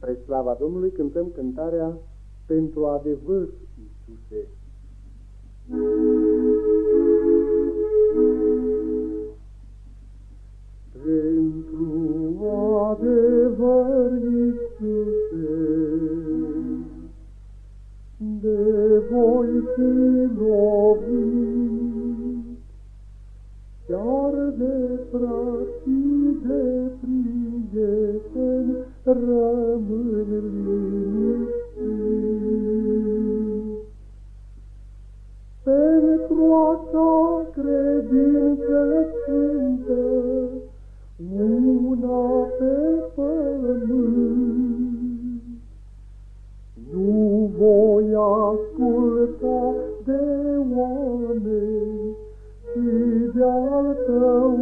Spre slava Domnului cântăm cântarea Pentru adevăr, Iisuse. Pentru adevăr, Iisuse, de voi fi lovit, chiar de frații de prieteni, rămân liniștit. Pentru așa credință sfântă, una pe pământ, nu voi asculta de oameni, ci de-al tău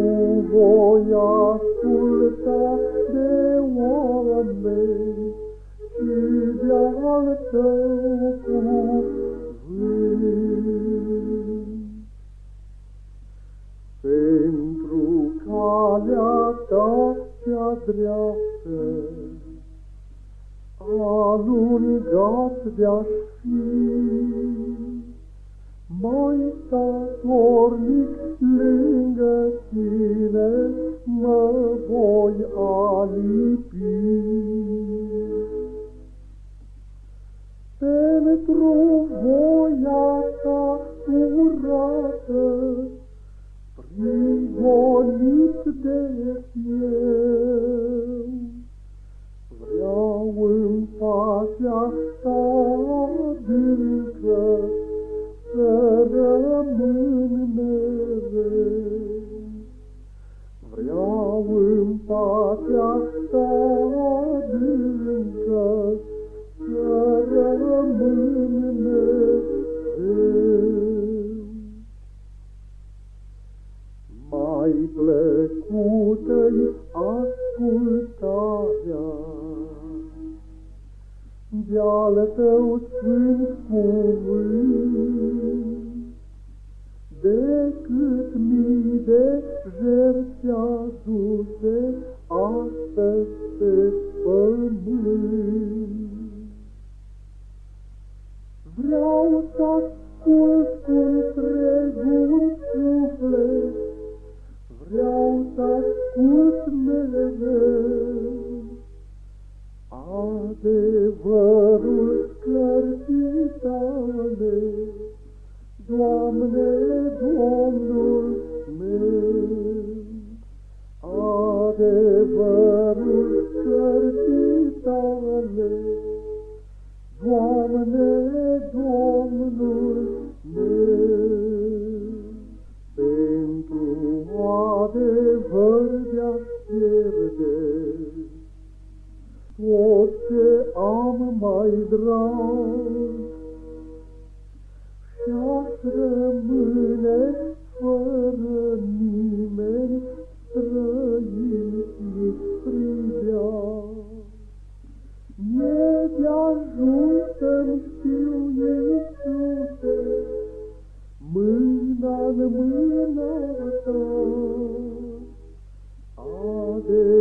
Nu voi asculta de oameni, ci de-al tău cuvânt. Pentru calea ta cea dreaptă, alungat de-aș fi, mai statornic lângă voia ta curată, prigonit de eu, de-al tău sfânt cuvânt, decât mii de jertfi aduse astăzi pe pământ. Vreau să ascult cu întregul suflet, vreau să ascult mereu, pierde, tot ce am mai drag, și-aș rămâne fără nimeni străin nici privea. E de-ajuns să-mi știu, Iisuse, mâna-n mâna ta, Ave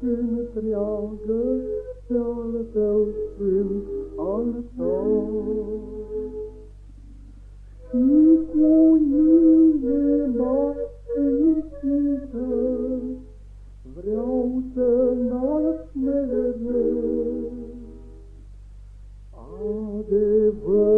întreagă pe al tău sfânt altar. Și cu inima fericită vreau să nasc mereu adevăr.